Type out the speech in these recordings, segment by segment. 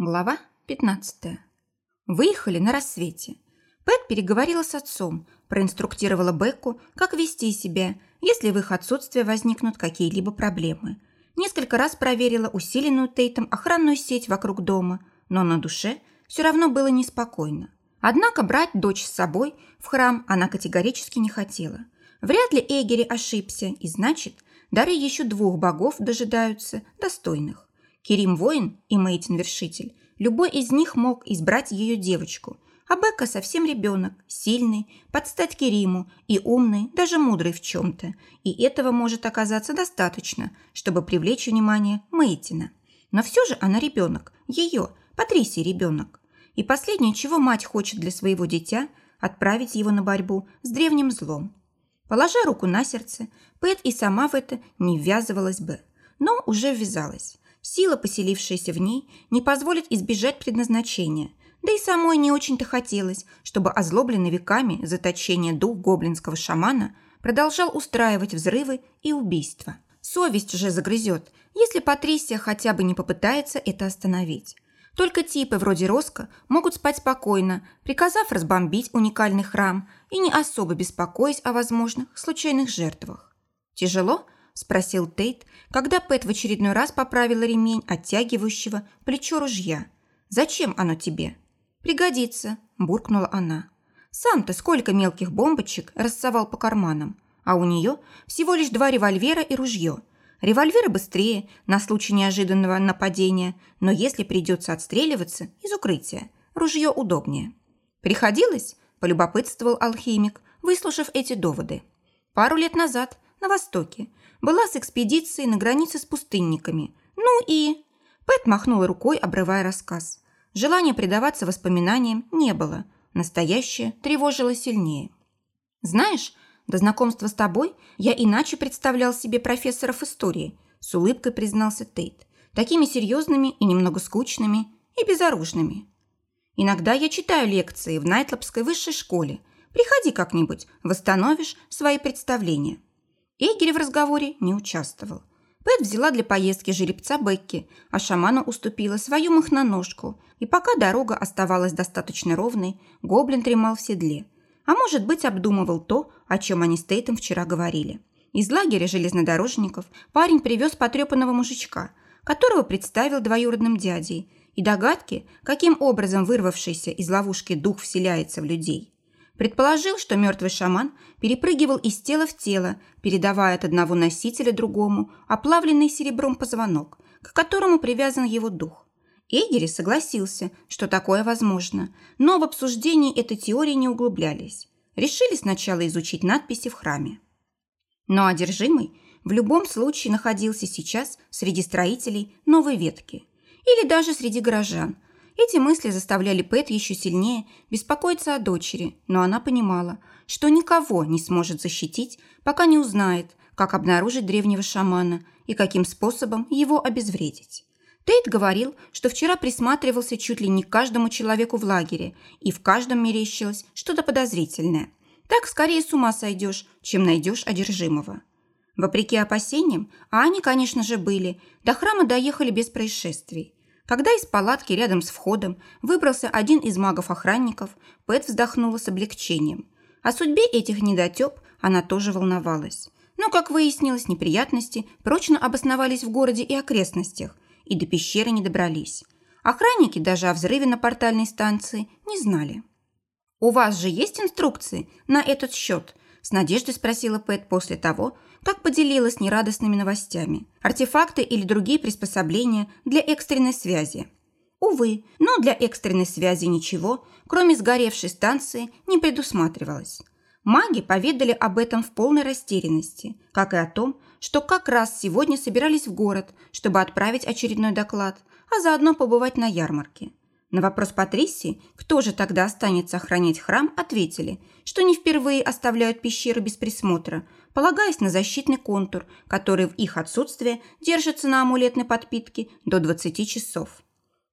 Глава 15. Выехали на рассвете. Пэт переговорила с отцом, проинструктировала Бекку, как вести себя, если в их отсутствие возникнут какие-либо проблемы. Несколько раз проверила усиленную Тейтом охранную сеть вокруг дома, но на душе все равно было неспокойно. Однако брать дочь с собой в храм она категорически не хотела. Вряд ли Эгери ошибся, и значит, дары еще двух богов дожидаются достойных. Керим воин и Мейтин вершитель. Любой из них мог избрать ее девочку. А Бекка совсем ребенок, сильный, под стать Кериму и умный, даже мудрый в чем-то. И этого может оказаться достаточно, чтобы привлечь внимание Мейтина. Но все же она ребенок, ее, Патрисий ребенок. И последнее, чего мать хочет для своего дитя, отправить его на борьбу с древним злом. Положа руку на сердце, Пэт и сама в это не ввязывалась бы, но уже ввязалась. Сила, поселившаяся в ней, не позволит избежать предназначения. Да и самой не очень-то хотелось, чтобы озлобленный веками заточение дух гоблинского шамана продолжал устраивать взрывы и убийства. Совесть же загрызет, если Патрисия хотя бы не попытается это остановить. Только типы вроде Роско могут спать спокойно, приказав разбомбить уникальный храм и не особо беспокоясь о возможных случайных жертвах. Тяжело – спросил Тейт, когда Пэт в очередной раз поправила ремень оттягивающего плечо ружья. «Зачем оно тебе?» «Пригодится», – буркнула она. «Сам ты сколько мелких бомбочек рассовал по карманам, а у нее всего лишь два револьвера и ружье. Револьверы быстрее, на случай неожиданного нападения, но если придется отстреливаться из укрытия, ружье удобнее». «Приходилось?» – полюбопытствовал алхимик, выслушав эти доводы. «Пару лет назад, на Востоке, была с экспедицией на границе с пустынниками. Ну и... Пэт махнула рукой, обрывая рассказ. Желания предаваться воспоминаниям не было. Настоящее тревожило сильнее. «Знаешь, до знакомства с тобой я иначе представлял себе профессоров истории», с улыбкой признался Тейт. «Такими серьезными и немного скучными и безоружными. Иногда я читаю лекции в Найтлопской высшей школе. Приходи как-нибудь, восстановишь свои представления». Эгери в разговоре не участвовал. Пэт взяла для поездки жеребца Бекки, а шаману уступила свою махноножку. И пока дорога оставалась достаточно ровной, гоблин тремал в седле. А может быть, обдумывал то, о чем они с Тейтом вчера говорили. Из лагеря железнодорожников парень привез потрепанного мужичка, которого представил двоюродным дядей, и догадки, каким образом вырвавшийся из ловушки дух вселяется в людей – Предположил, что мертвый шаман перепрыгивал из тела в тело, передавая от одного носителя другому оплавленный серебром позвонок, к которому привязан его дух. Эгери согласился, что такое возможно, но в обсуждении этой теории не углублялись. Решили сначала изучить надписи в храме. Но одержимый в любом случае находился сейчас среди строителей новой ветки или даже среди горожан – эти мысли заставляли Пэт еще сильнее беспокоиться о дочери, но она понимала, что никого не сможет защитить, пока не узнает, как обнаружить древнего шамана и каким способом его обезвредить. Тейт говорил, что вчера присматривался чуть ли не к каждому человеку в лагере, и в каждом мерещилось что-то подозрительное. Так скорее с ума сойдешь, чем найдешь одержимого. Вопреки опасениям, а они, конечно же, были, до храма доехали без происшествий. Когда из палатки рядом с входом выбрался один из магов-охранников, Пэт вздохнула с облегчением. О судьбе этих недотеп она тоже волновалась. Но, как выяснилось, неприятности прочно обосновались в городе и окрестностях, и до пещеры не добрались. Охранники даже о взрыве на портальной станции не знали. «У вас же есть инструкции на этот счет?» – с надеждой спросила Пэт после того, как поделилась нерадостными новостями. Артефакты или другие приспособления для экстренной связи. Увы, но для экстренной связи ничего, кроме сгоревшей станции, не предусматривалось. Маги поведали об этом в полной растерянности, как и о том, что как раз сегодня собирались в город, чтобы отправить очередной доклад, а заодно побывать на ярмарке. На вопрос Патрисии, кто же тогда останется охранять храм, ответили, что не впервые оставляют пещеру без присмотра, полагаясь на защитный контур, который в их отсутствие держится на амулетной подпитке до 20 часов.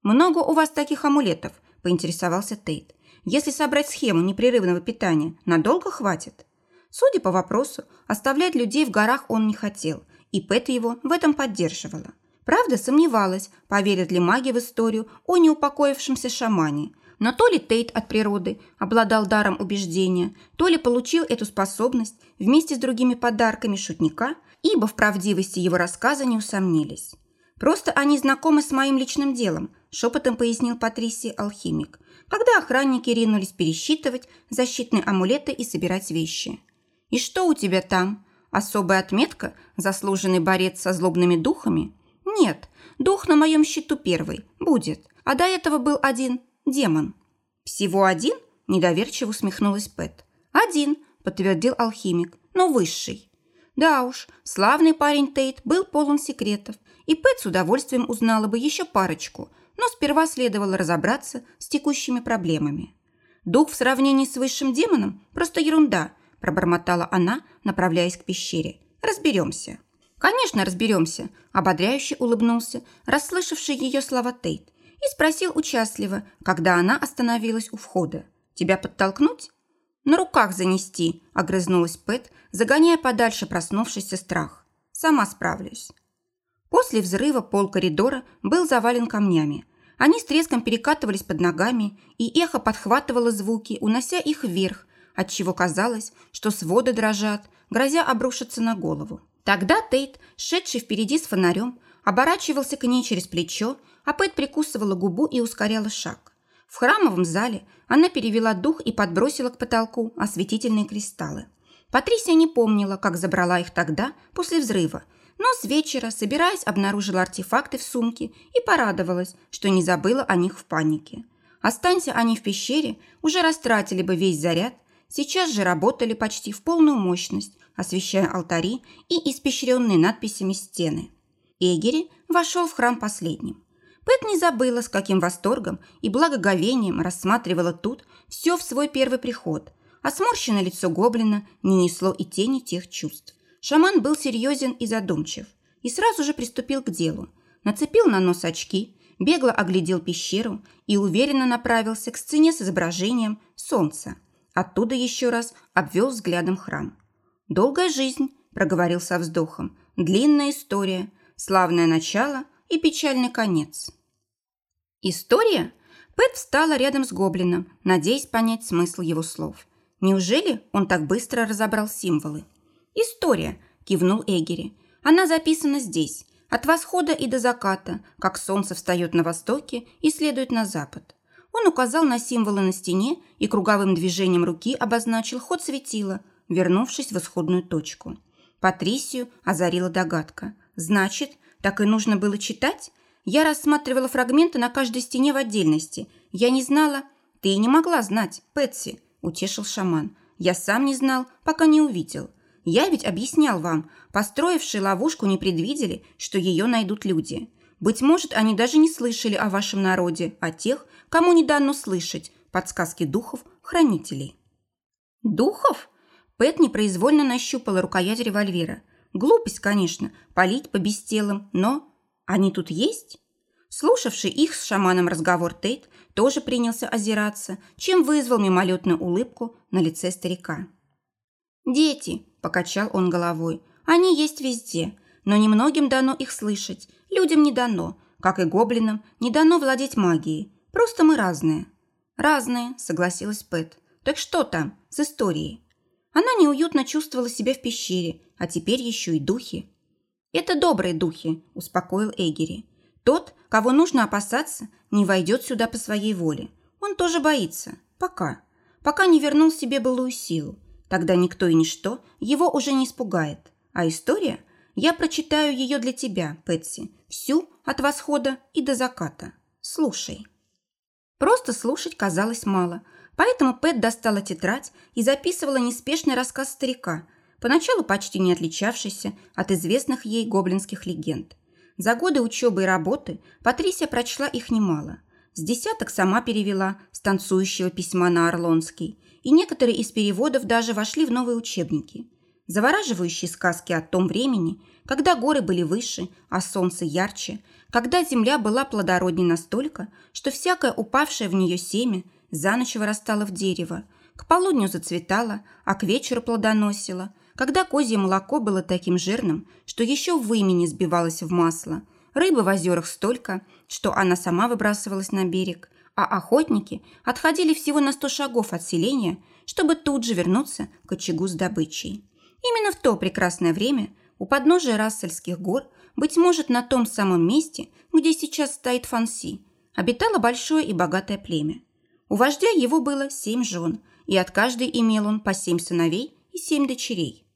«Много у вас таких амулетов?» – поинтересовался Тейт. «Если собрать схему непрерывного питания, надолго хватит?» Судя по вопросу, оставлять людей в горах он не хотел, и Пэт его в этом поддерживала. Правда, сомневалась, поверят ли маги в историю о неупокоившемся шамане. Но то ли Тейт от природы обладал даром убеждения, то ли получил эту способность вместе с другими подарками шутника, ибо в правдивости его рассказа не усомнились. «Просто они знакомы с моим личным делом», – шепотом пояснил Патрисий алхимик, когда охранники ринулись пересчитывать защитные амулеты и собирать вещи. «И что у тебя там? Особая отметка? Заслуженный борец со злобными духами?» «Нет, дух на моем счету первый. Будет. А до этого был один демон». «Всего один?» – недоверчиво усмехнулась Пэт. «Один», – подтвердил алхимик, – «но высший». Да уж, славный парень Тейт был полон секретов, и Пэт с удовольствием узнала бы еще парочку, но сперва следовало разобраться с текущими проблемами. «Дух в сравнении с высшим демоном – просто ерунда», – пробормотала она, направляясь к пещере. «Разберемся». «Конечно, разберемся», – ободряюще улыбнулся, расслышавший ее слова Тейт, и спросил участливо, когда она остановилась у входа. «Тебя подтолкнуть?» «На руках занести», – огрызнулась Пэт, загоняя подальше проснувшийся страх. «Сама справлюсь». После взрыва пол коридора был завален камнями. Они с треском перекатывались под ногами, и эхо подхватывало звуки, унося их вверх, отчего казалось, что своды дрожат, грозя обрушиться на голову. Тогда Тейт, шедший впереди с фонарем, оборачивался к ней через плечо, а Пэт прикусывала губу и ускоряла шаг. В храмовом зале она перевела дух и подбросила к потолку осветительные кристаллы. Патрисия не помнила, как забрала их тогда, после взрыва, но с вечера, собираясь, обнаружила артефакты в сумке и порадовалась, что не забыла о них в панике. Останься они в пещере, уже растратили бы весь заряд, сейчас же работали почти в полную мощность, освещая алтари и испещренные надписями стены. Эгери вошел в храм последним. Пэт не забыла, с каким восторгом и благоговением рассматривала тут все в свой первый приход, а сморщенное лицо гоблина не несло и тени тех чувств. Шаман был серьезен и задумчив, и сразу же приступил к делу. Нацепил на нос очки, бегло оглядел пещеру и уверенно направился к сцене с изображением солнца. Оттуда еще раз обвел взглядом храм. «Долгая жизнь», – проговорил со вздохом, – «длинная история, славное начало и печальный конец». «История?» Пэт встала рядом с гоблином, надеясь понять смысл его слов. Неужели он так быстро разобрал символы? «История», – кивнул Эгери. «Она записана здесь, от восхода и до заката, как солнце встает на востоке и следует на запад. Он указал на символы на стене и круговым движением руки обозначил ход светила – вернувшись в исходную точку. Патрисию озарила догадка. «Значит, так и нужно было читать? Я рассматривала фрагменты на каждой стене в отдельности. Я не знала...» «Ты и не могла знать, Пэтси», – утешил шаман. «Я сам не знал, пока не увидел. Я ведь объяснял вам, построившие ловушку не предвидели, что ее найдут люди. Быть может, они даже не слышали о вашем народе, о тех, кому не дано слышать подсказки духов, хранителей». «Духов?» Пэт непроизвольно нащупала рукоять револьвера. Глупость, конечно, палить по бестелым, но... Они тут есть? Слушавший их с шаманом разговор Тейт тоже принялся озираться, чем вызвал мимолетную улыбку на лице старика. «Дети», – покачал он головой, – «они есть везде, но немногим дано их слышать, людям не дано, как и гоблинам, не дано владеть магией. Просто мы разные». «Разные», – согласилась Пэт. «Так что там с историей?» Она неуютно чувствовала себя в пещере, а теперь еще и духи. «Это добрые духи», – успокоил Эгери. «Тот, кого нужно опасаться, не войдет сюда по своей воле. Он тоже боится. Пока. Пока не вернул себе былую силу. Тогда никто и ничто его уже не испугает. А история? Я прочитаю ее для тебя, Пэтси. Всю от восхода и до заката. Слушай». Просто слушать казалось мало – Поэтому Пэт достала тетрадь и записывала неспешный рассказ старика, поначалу почти не отличавшийся от известных ей гоблинских легенд. За годы учебы и работы Патрисия прочла их немало. С десяток сама перевела с танцующего письма на Орлонский, и некоторые из переводов даже вошли в новые учебники. Завораживающие сказки о том времени, когда горы были выше, а солнце ярче, когда земля была плодороднее настолько, что всякое упавшее в нее семя – за ночь вырастала в дерево, к полудню зацветала, а к вечеру плодоносила, когда козье молоко было таким жирным, что еще в имени сбивалось в масло, Рыбы в озерах столько, что она сама выбрасывалась на берег, а охотники отходили всего на сто шагов от селения, чтобы тут же вернуться к очагу с добычей. Именно в то прекрасное время у подножия Рассельских гор, быть может, на том самом месте, где сейчас стоит Фанси, обитало большое и богатое племя. У вождя его было семь жен, и от каждой имел он по семь сыновей и семь дочерей.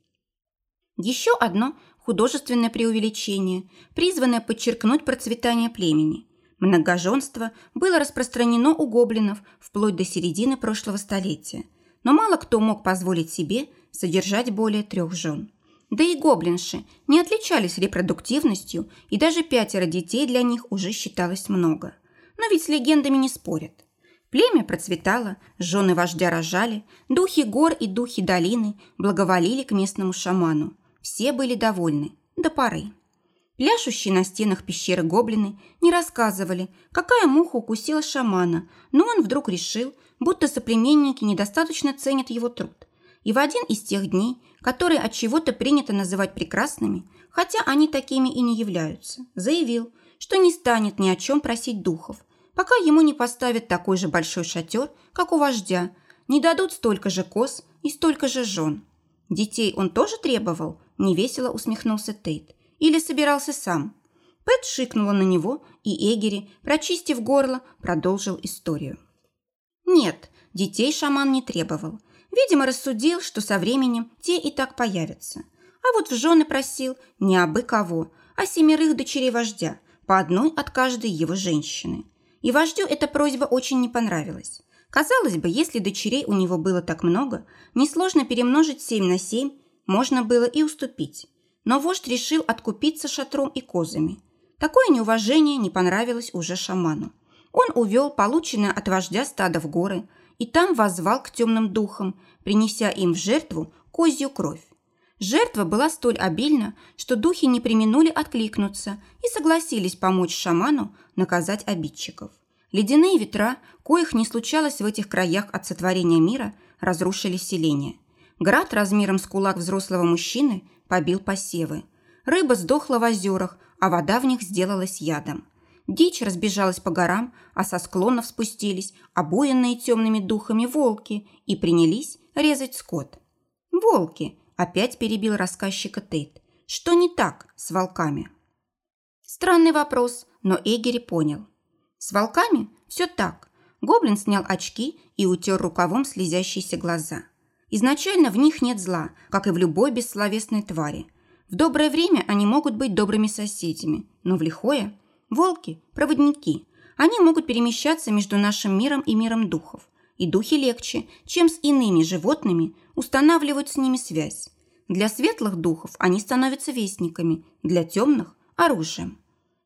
Еще одно художественное преувеличение, призванное подчеркнуть процветание племени. Многоженство было распространено у гоблинов вплоть до середины прошлого столетия, но мало кто мог позволить себе содержать более трех жен. Да и гоблинши не отличались репродуктивностью, и даже пятеро детей для них уже считалось много. Но ведь с легендами не спорят. Племя процветало, жены вождя рожали, духи гор и духи долины благоволили к местному шаману. Все были довольны до поры. Пляшущие на стенах пещеры гоблины не рассказывали, какая муха укусила шамана, но он вдруг решил, будто соплеменники недостаточно ценят его труд. И в один из тех дней, которые от чего-то принято называть прекрасными, хотя они такими и не являются, заявил, что не станет ни о чем просить духов, пока ему не поставят такой же большой шатер, как у вождя, не дадут столько же коз и столько же жен. Детей он тоже требовал, невесело усмехнулся Тейт. Или собирался сам? Пэт шикнула на него, и Эгери, прочистив горло, продолжил историю. Нет, детей шаман не требовал. Видимо, рассудил, что со временем те и так появятся. А вот в жены просил не абы кого, а семерых дочерей вождя, по одной от каждой его женщины. И вождю эта просьба очень не понравилась. Казалось бы, если дочерей у него было так много, несложно перемножить семь на семь, можно было и уступить но вождь решил откупиться шатром и козами. Такое неуважение не понравилось уже шаману. Он увел полученное от вождя стадо в горы и там воззвал к темным духам, принеся им в жертву козью кровь. Жертва была столь обильна, что духи не применули откликнуться и согласились помочь шаману наказать обидчиков. Ледяные ветра, коих не случалось в этих краях от сотворения мира, разрушили селение. Град размером с кулак взрослого мужчины побил посевы. Рыба сдохла в озерах, а вода в них сделалась ядом. Дичь разбежалась по горам, а со склонов спустились обуянные темными духами волки и принялись резать скот. «Волки!» – опять перебил рассказчика Тейт. «Что не так с волками?» Странный вопрос, но Эгери понял. С волками все так. Гоблин снял очки и утер рукавом слезящиеся глаза. Изначально в них нет зла, как и в любой бессловесной твари. В доброе время они могут быть добрыми соседями, но в лихое – волки, проводники. Они могут перемещаться между нашим миром и миром духов. И духи легче, чем с иными животными, устанавливают с ними связь. Для светлых духов они становятся вестниками, для темных – оружием.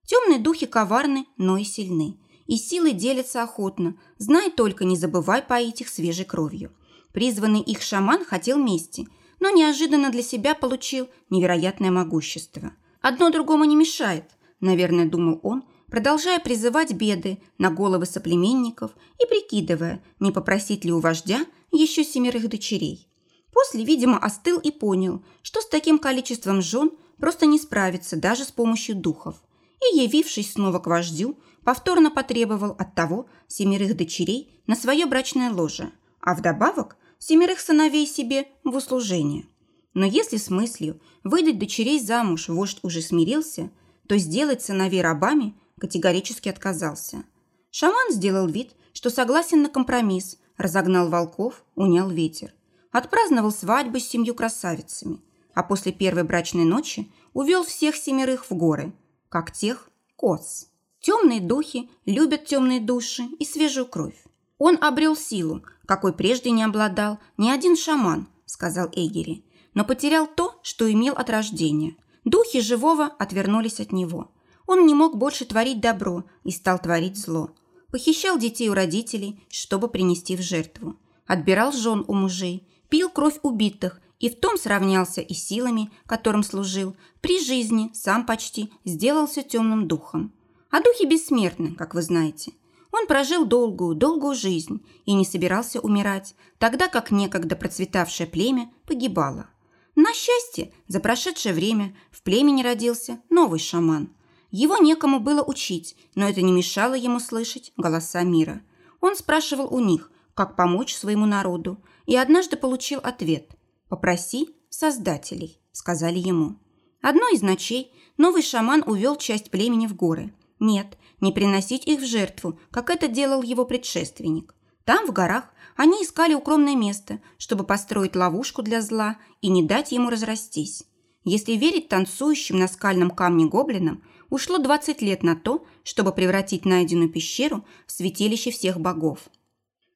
Темные духи коварны, но и сильны. И силы делятся охотно, знай только не забывай поить их свежей кровью – Призванный их шаман хотел мести, но неожиданно для себя получил невероятное могущество. Одно другому не мешает, наверное, думал он, продолжая призывать беды на головы соплеменников и прикидывая, не попросить ли у вождя еще семерых дочерей. После, видимо, остыл и понял, что с таким количеством жен просто не справится даже с помощью духов. И, явившись снова к вождю, повторно потребовал от того семерых дочерей на свое брачное ложе, а вдобавок семерых сыновей себе в услужение. Но если с мыслью выдать дочерей замуж вождь уже смирился, то сделать сыновей рабами категорически отказался. Шаман сделал вид, что согласен на компромисс, разогнал волков, унял ветер. Отпраздновал свадьбу с семью красавицами, а после первой брачной ночи увел всех семерых в горы, как тех коз. Темные духи любят темные души и свежую кровь. Он обрел силу, какой прежде не обладал ни один шаман, сказал Эгери, но потерял то, что имел от рождения. Духи живого отвернулись от него. Он не мог больше творить добро и стал творить зло. Похищал детей у родителей, чтобы принести в жертву. Отбирал жен у мужей, пил кровь убитых и в том сравнялся и силами, которым служил. При жизни сам почти сделался темным духом. А духи бессмертны, как вы знаете – он прожил долгую-долгую жизнь и не собирался умирать, тогда как некогда процветавшее племя погибало. На счастье, за прошедшее время в племени родился новый шаман. Его некому было учить, но это не мешало ему слышать голоса мира. Он спрашивал у них, как помочь своему народу, и однажды получил ответ «Попроси создателей», – сказали ему. Одной из ночей новый шаман увел часть племени в горы. Нет, не приносить их в жертву, как это делал его предшественник. Там, в горах, они искали укромное место, чтобы построить ловушку для зла и не дать ему разрастись. Если верить танцующим на скальном камне гоблинам, ушло 20 лет на то, чтобы превратить найденную пещеру в святилище всех богов.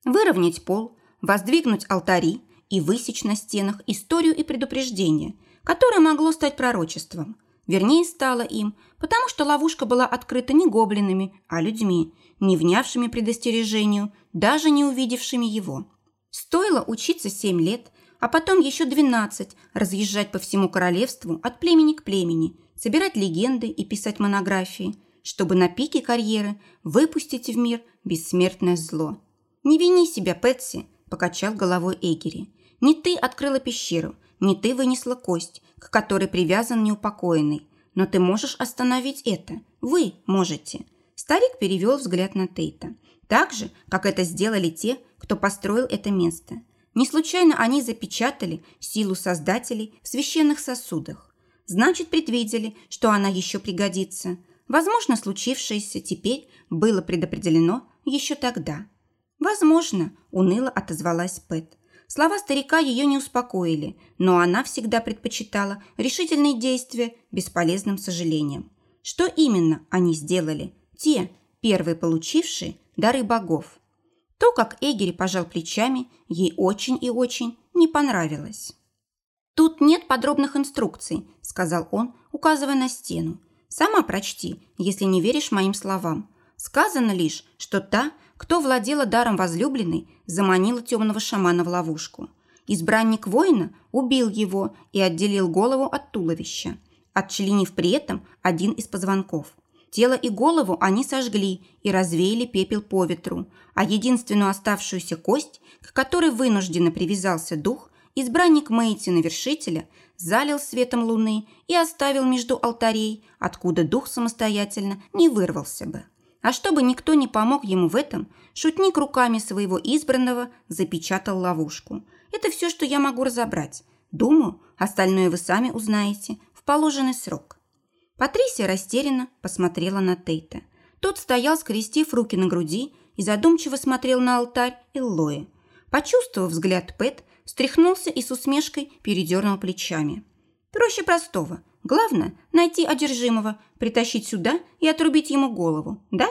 Выровнять пол, воздвигнуть алтари и высечь на стенах историю и предупреждение, которое могло стать пророчеством. Вернее, стало им, потому что ловушка была открыта не гоблинами, а людьми, не внявшими предостережению, даже не увидевшими его. Стоило учиться семь лет, а потом еще двенадцать, разъезжать по всему королевству от племени к племени, собирать легенды и писать монографии, чтобы на пике карьеры выпустить в мир бессмертное зло. «Не вини себя, Пэтси», – покачал головой Эгери. «Не ты открыла пещеру, не ты вынесла кость, к которой привязан неупокоенный, но ты можешь остановить это. Вы можете». Старик перевел взгляд на Тейта. Так же, как это сделали те, кто построил это место. Не случайно они запечатали силу создателей в священных сосудах. Значит, предвидели, что она еще пригодится. Возможно, случившееся теперь было предопределено еще тогда. «Возможно», – уныло отозвалась Пэт. Слова старика ее не успокоили, но она всегда предпочитала решительные действия бесполезным сожалением. Что именно они сделали? Те, первые получившие дары богов. То, как Эгери пожал плечами, ей очень и очень не понравилось. «Тут нет подробных инструкций», – сказал он, указывая на стену. «Сама прочти, если не веришь моим словам. Сказано лишь, что та, кто владела даром возлюбленной, заманила темного шамана в ловушку. Избранник воина убил его и отделил голову от туловища, отчленив при этом один из позвонков. Тело и голову они сожгли и развеяли пепел по ветру, а единственную оставшуюся кость, к которой вынужденно привязался дух, избранник Мейтина-вершителя залил светом луны и оставил между алтарей, откуда дух самостоятельно не вырвался бы. А чтобы никто не помог ему в этом, шутник руками своего избранного запечатал ловушку. Это все, что я могу разобрать. Думаю, остальное вы сами узнаете в положенный срок. Патрисия растерянно посмотрела на Тейта. Тот стоял, скрестив руки на груди и задумчиво смотрел на алтарь Эллои. Почувствовав взгляд Пэт, встряхнулся и с усмешкой передернул плечами. «Проще простого. Главное – найти одержимого, притащить сюда и отрубить ему голову, да?»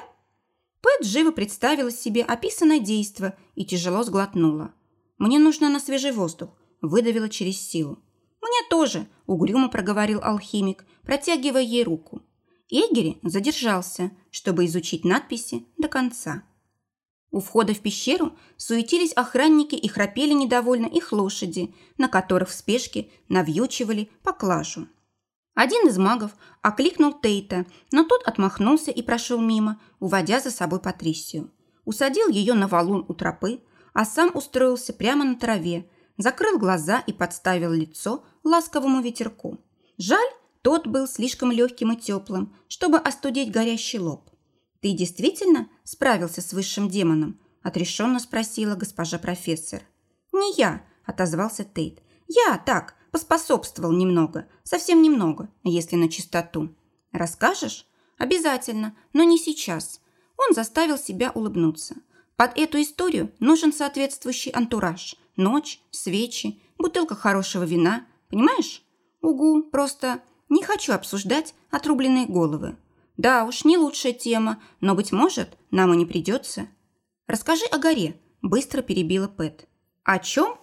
Пэт живо представила себе описанное действо и тяжело сглотнула. «Мне нужно на свежий воздух», – выдавила через силу. «Мне тоже», – угрюмо проговорил алхимик, протягивая ей руку. Эгери задержался, чтобы изучить надписи до конца. У входа в пещеру суетились охранники и храпели недовольно их лошади, на которых в спешке навьючивали поклажу. Один из магов окликнул Тейта, но тот отмахнулся и прошел мимо, уводя за собой Патрисию. Усадил ее на валун у тропы, а сам устроился прямо на траве, закрыл глаза и подставил лицо ласковому ветерку. Жаль, тот был слишком легким и теплым, чтобы остудить горящий лоб. «Ты действительно справился с высшим демоном?» – отрешенно спросила госпожа профессор. «Не я», – отозвался Тейт. «Я так, поспособствовал немного, совсем немного, если на чистоту. Расскажешь? Обязательно, но не сейчас». Он заставил себя улыбнуться. Под эту историю нужен соответствующий антураж. Ночь, свечи, бутылка хорошего вина. Понимаешь? Угу, просто не хочу обсуждать отрубленные головы. Да уж, не лучшая тема, но, быть может, нам и не придется. Расскажи о горе, быстро перебила Пэт. О чем?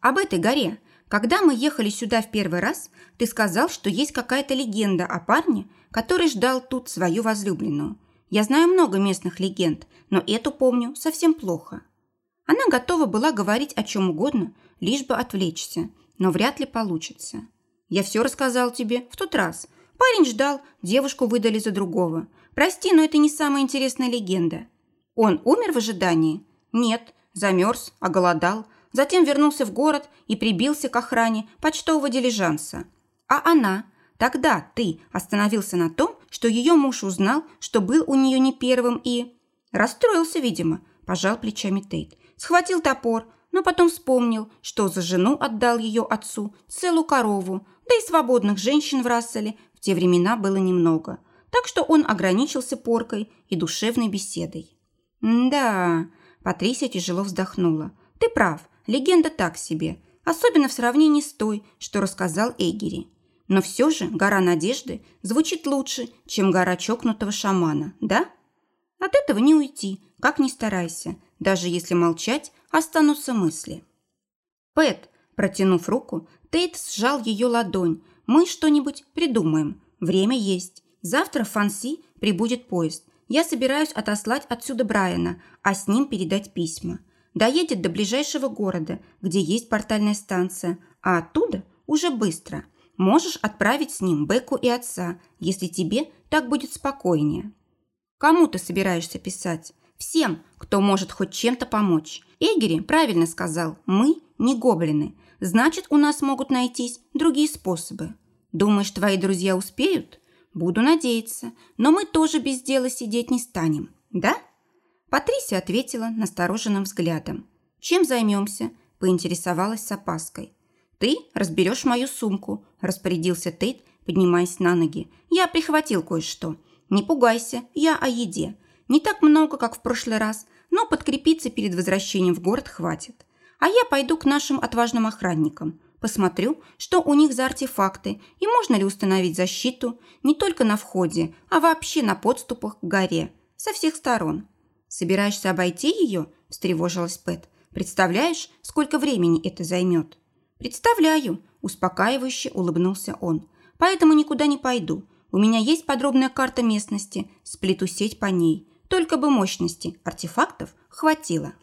Об этой горе. Когда мы ехали сюда в первый раз, ты сказал, что есть какая-то легенда о парне, который ждал тут свою возлюбленную. Я знаю много местных легенд, но эту помню совсем плохо. Она готова была говорить о чем угодно, лишь бы отвлечься, но вряд ли получится. Я все рассказал тебе в тот раз. Парень ждал, девушку выдали за другого. Прости, но это не самая интересная легенда. Он умер в ожидании? Нет, замерз, оголодал, затем вернулся в город и прибился к охране почтового дилижанса. А она? Тогда ты остановился на том, что ее муж узнал, что был у нее не первым и... Расстроился, видимо, пожал плечами Тейт. Схватил топор, но потом вспомнил, что за жену отдал ее отцу целую корову, да и свободных женщин в Расселе в те времена было немного. Так что он ограничился поркой и душевной беседой. «Да...» – Патрисия тяжело вздохнула. «Ты прав, легенда так себе, особенно в сравнении с той, что рассказал Эгери. Но все же гора надежды звучит лучше, чем гора чокнутого шамана, да? От этого не уйти, как ни старайся, даже если молчать, останутся мысли. Пэт, протянув руку, Тейт сжал ее ладонь. Мы что-нибудь придумаем. Время есть. Завтра в Фанси прибудет поезд. Я собираюсь отослать отсюда Брайана, а с ним передать письма. Доедет до ближайшего города, где есть портальная станция, а оттуда уже быстро. Можешь отправить с ним Беку и отца, если тебе так будет спокойнее. Кому ты собираешься писать? Всем, кто может хоть чем-то помочь. Эгери правильно сказал, мы не гоблины. Значит, у нас могут найтись другие способы. Думаешь, твои друзья успеют? Буду надеяться, но мы тоже без дела сидеть не станем, да? Патрисия ответила настороженным взглядом. Чем займемся? Поинтересовалась с опаской. «Ты разберешь мою сумку», – распорядился Тейт, поднимаясь на ноги. «Я прихватил кое-что. Не пугайся, я о еде. Не так много, как в прошлый раз, но подкрепиться перед возвращением в город хватит. А я пойду к нашим отважным охранникам. Посмотрю, что у них за артефакты и можно ли установить защиту не только на входе, а вообще на подступах к горе, со всех сторон. Собираешься обойти ее?» – встревожилась Пэт. «Представляешь, сколько времени это займет?» «Представляю», – успокаивающе улыбнулся он. «Поэтому никуда не пойду. У меня есть подробная карта местности, сплету сеть по ней. Только бы мощности артефактов хватило».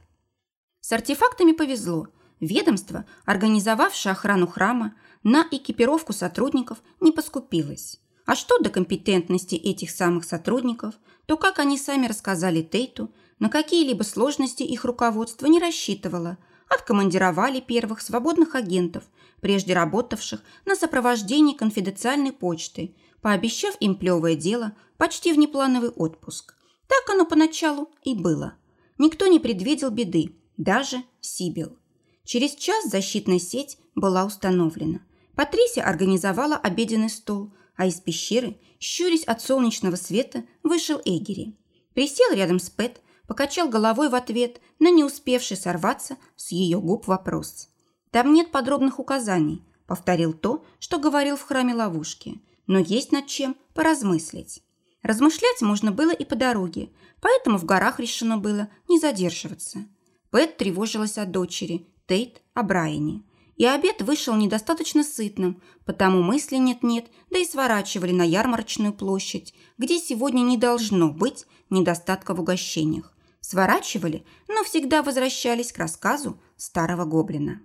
С артефактами повезло. Ведомство, организовавшее охрану храма, на экипировку сотрудников не поскупилось. А что до компетентности этих самых сотрудников, то, как они сами рассказали Тейту, на какие-либо сложности их руководство не рассчитывало – откомандировали первых свободных агентов, прежде работавших на сопровождении конфиденциальной почты, пообещав им плевое дело почти внеплановый отпуск. Так оно поначалу и было. Никто не предвидел беды, даже Сибил. Через час защитная сеть была установлена. Патрисия организовала обеденный стол, а из пещеры, щурясь от солнечного света, вышел Эгери. Присел рядом с Пэт, покачал головой в ответ на не успевший сорваться с ее губ вопрос. «Там нет подробных указаний», – повторил то, что говорил в храме ловушки, но есть над чем поразмыслить. Размышлять можно было и по дороге, поэтому в горах решено было не задерживаться. Пэт тревожилась о дочери, Тейт – о Брайане. И обед вышел недостаточно сытным, потому мысли нет-нет, да и сворачивали на ярмарочную площадь, где сегодня не должно быть недостатка в угощениях сворачивали, но всегда возвращались к рассказу старого гоблина.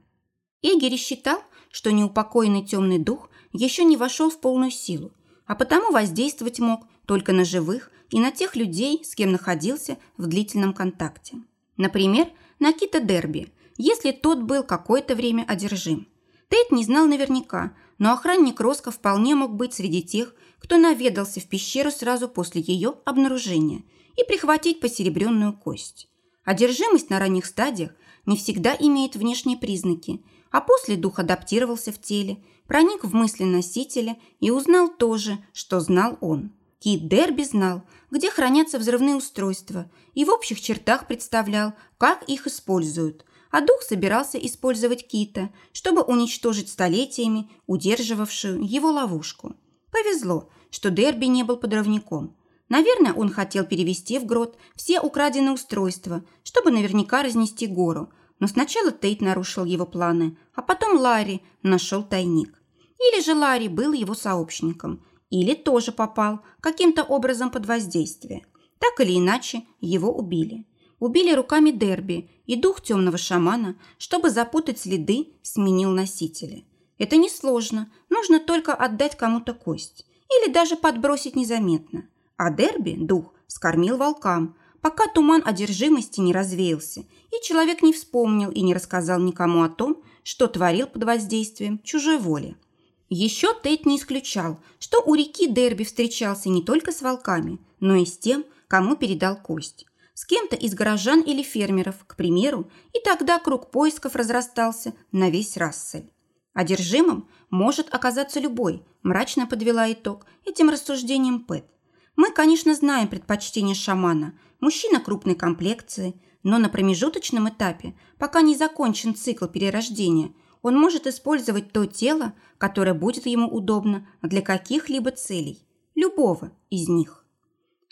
Эгери считал, что неупокоенный темный дух еще не вошел в полную силу, а потому воздействовать мог только на живых и на тех людей, с кем находился в длительном контакте. Например, на Кита Дерби, если тот был какое-то время одержим. Тейт не знал наверняка, но охранник Роско вполне мог быть среди тех, кто наведался в пещеру сразу после ее обнаружения и прихватить посеребренную кость. Одержимость на ранних стадиях не всегда имеет внешние признаки, а после дух адаптировался в теле, проник в мысли носителя и узнал то же, что знал он. Кит Дерби знал, где хранятся взрывные устройства, и в общих чертах представлял, как их используют, а дух собирался использовать Кита, чтобы уничтожить столетиями удерживавшую его ловушку. Повезло, что Дерби не был подрывником. Наверное, он хотел перевести в грот все украденные устройства, чтобы наверняка разнести гору. Но сначала Тейт нарушил его планы, а потом Ларри нашел тайник. Или же Ларри был его сообщником, или тоже попал каким-то образом под воздействие. Так или иначе, его убили. Убили руками Дерби, и дух темного шамана, чтобы запутать следы, сменил носителя. Это несложно, нужно только отдать кому-то кость. Или даже подбросить незаметно. А Дерби, дух, скормил волкам, пока туман одержимости не развеялся, и человек не вспомнил и не рассказал никому о том, что творил под воздействием чужой воли. Еще Тейт не исключал, что у реки Дерби встречался не только с волками, но и с тем, кому передал кость. С кем-то из горожан или фермеров, к примеру, и тогда круг поисков разрастался на весь Рассель. Одержимым может оказаться любой, мрачно подвела итог этим рассуждением Пэт. Мы, конечно, знаем предпочтение шамана, мужчина крупной комплекции, но на промежуточном этапе, пока не закончен цикл перерождения, он может использовать то тело, которое будет ему удобно для каких-либо целей, любого из них.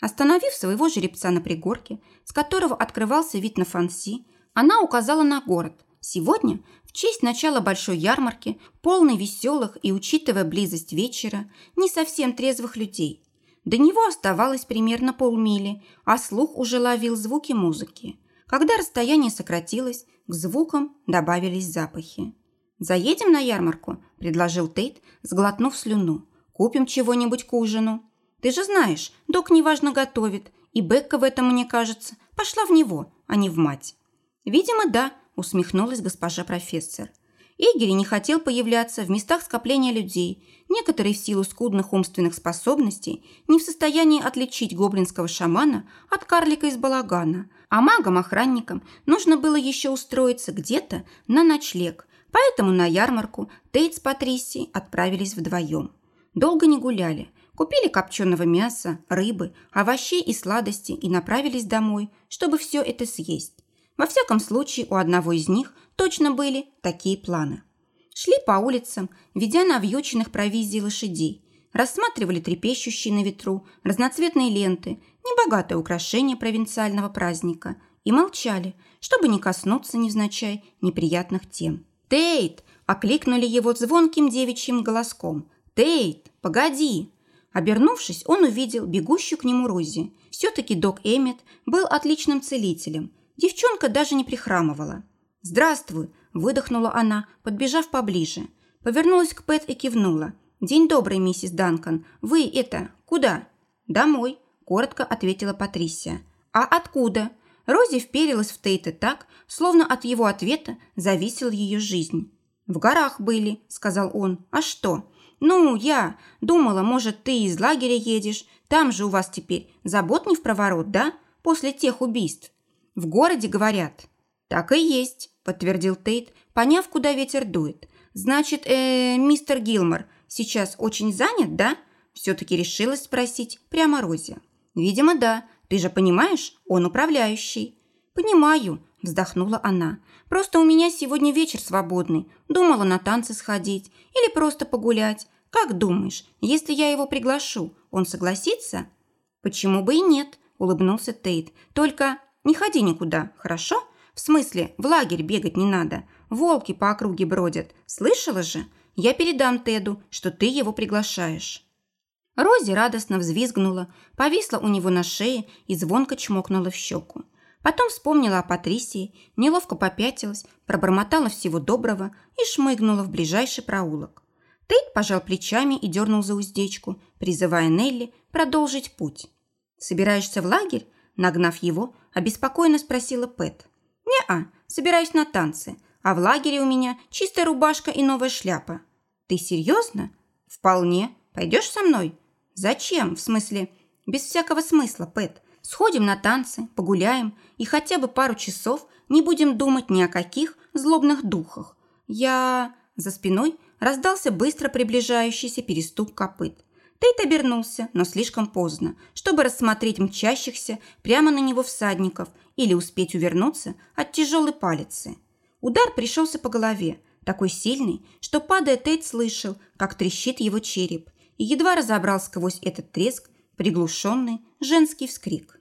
Остановив своего жеребца на пригорке, с которого открывался вид на Фанси, она указала на город. Сегодня, в честь начала большой ярмарки, полной веселых и, учитывая близость вечера, не совсем трезвых людей, до него оставалось примерно полмили, а слух уже ловил звуки музыки. Когда расстояние сократилось, к звукам добавились запахи. «Заедем на ярмарку», – предложил Тейт, сглотнув слюну. «Купим чего-нибудь к ужину». «Ты же знаешь, док неважно готовит, и Бекка в этом, мне кажется, пошла в него, а не в мать». «Видимо, да», – усмехнулась госпожа профессор. Эгери не хотел появляться в местах скопления людей. Некоторые в силу скудных умственных способностей не в состоянии отличить гоблинского шамана от карлика из балагана, а магам-охранникам нужно было еще устроиться где-то на ночлег, поэтому на ярмарку Тейт с Патрисией отправились вдвоем. Долго не гуляли, купили копченого мяса, рыбы, овощей и сладостей и направились домой, чтобы все это съесть. Во всяком случае, у одного из них точно были такие планы. Шли по улицам, ведя на вьюченных провизии лошадей, рассматривали трепещущие на ветру разноцветные ленты, небогатое украшение провинциального праздника, и молчали, чтобы не коснуться невзначай неприятных тем. «Тейт!» – окликнули его звонким девичьим голоском. «Тейт, погоди!» Обернувшись, он увидел бегущую к нему Рози. Все-таки док Эммет был отличным целителем – Девчонка даже не прихрамывала. «Здравствуй!» – выдохнула она, подбежав поближе. Повернулась к Пэт и кивнула. «День добрый, миссис Данкан. Вы это, куда?» «Домой», – коротко ответила Патрисия. «А откуда?» Рози вперилась в Тейта так, словно от его ответа зависела ее жизнь. «В горах были», – сказал он. «А что?» «Ну, я думала, может, ты из лагеря едешь. Там же у вас теперь забот не в проворот, да? После тех убийств. В городе говорят». «Так и есть», – подтвердил Тейт, поняв, куда ветер дует. «Значит, э, мистер Гилмор сейчас очень занят, да?» Все-таки решилась спросить прямо Розе. «Видимо, да. Ты же понимаешь, он управляющий». «Понимаю», – вздохнула она. «Просто у меня сегодня вечер свободный. Думала на танцы сходить или просто погулять. Как думаешь, если я его приглашу, он согласится?» «Почему бы и нет?» – улыбнулся Тейт. «Только не ходи никуда, хорошо? В смысле, в лагерь бегать не надо. Волки по округе бродят. Слышала же? Я передам Теду, что ты его приглашаешь». Рози радостно взвизгнула, повисла у него на шее и звонко чмокнула в щеку. Потом вспомнила о Патрисии, неловко попятилась, пробормотала всего доброго и шмыгнула в ближайший проулок. Тейт пожал плечами и дернул за уздечку, призывая Нелли продолжить путь. «Собираешься в лагерь?» Нагнав его, обеспокоенно спросила Пэт. «Не-а, собираюсь на танцы, а в лагере у меня чистая рубашка и новая шляпа». «Ты серьезно?» «Вполне. Пойдешь со мной?» «Зачем? В смысле?» «Без всякого смысла, Пэт. Сходим на танцы, погуляем и хотя бы пару часов не будем думать ни о каких злобных духах. Я...» За спиной раздался быстро приближающийся перестук копыт. Тейт обернулся, но слишком поздно, чтобы рассмотреть мчащихся прямо на него всадников или успеть увернуться от тяжелой палицы. Удар пришелся по голове, такой сильный, что, падая, Тейт слышал, как трещит его череп, и едва разобрал сквозь этот треск приглушенный женский вскрик.